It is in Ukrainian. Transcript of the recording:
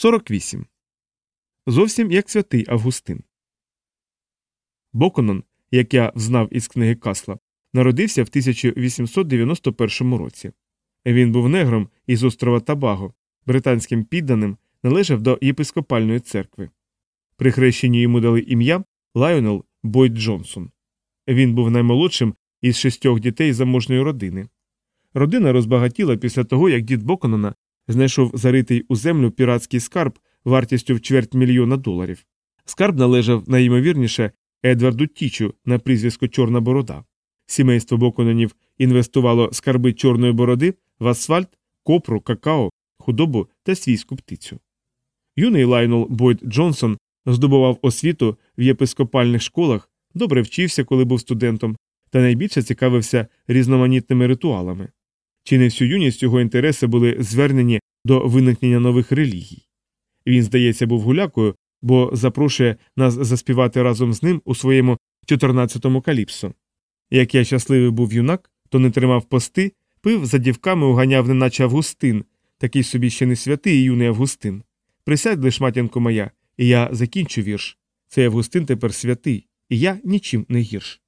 48. Зовсім як святий Августин. Боконон, як я взнав із книги Касла, народився в 1891 році. Він був негром із острова Табаго, британським підданим, належав до єпископальної церкви. При хрещенні йому дали ім'я Лайонел Бойд Джонсон. Він був наймолодшим із шістьох дітей заможної родини. Родина розбагатіла після того, як дід Боконона знайшов заритий у землю піратський скарб вартістю в чверть мільйона доларів. Скарб належав найімовірніше Едварду Тічу на прізвисько Чорна Борода. Сімейство Бокононів інвестувало скарби Чорної бороди в асфальт, копру, какао, худобу та свійську птицю. Юний Лайнол Бойд Джонсон здобував освіту в єпископальних школах, добре вчився, коли був студентом, та найбільше цікавився різноманітними ритуалами. Чи не всю юність його інтереси були звернені до виникнення нових релігій. Він, здається, був гулякою, бо запрошує нас заспівати разом з ним у своєму 14-му каліпсо. Як я щасливий був юнак, то не тримав пости, пив за дівками уганяв, неначе Августин, такий собі ще не святий і юний Августин. Присядь лиш, матінко моя, і я закінчу вірш. Цей Августин тепер святий, і я нічим не гірш.